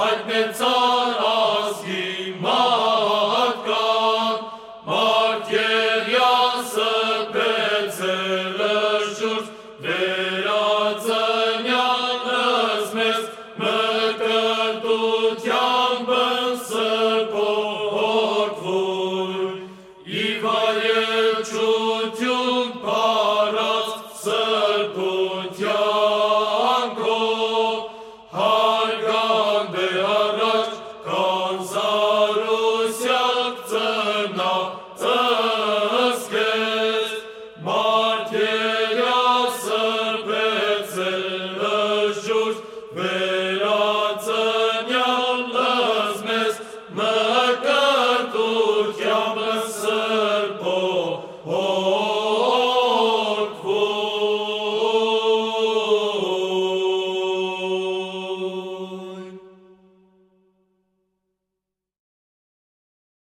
հայտնեցար ազգի մարդկան, մարդ եղյասը պեցելը շուրջ, վերածնյանս մեզ մկրտության բնսպորորդվում, իվայել չություն պար,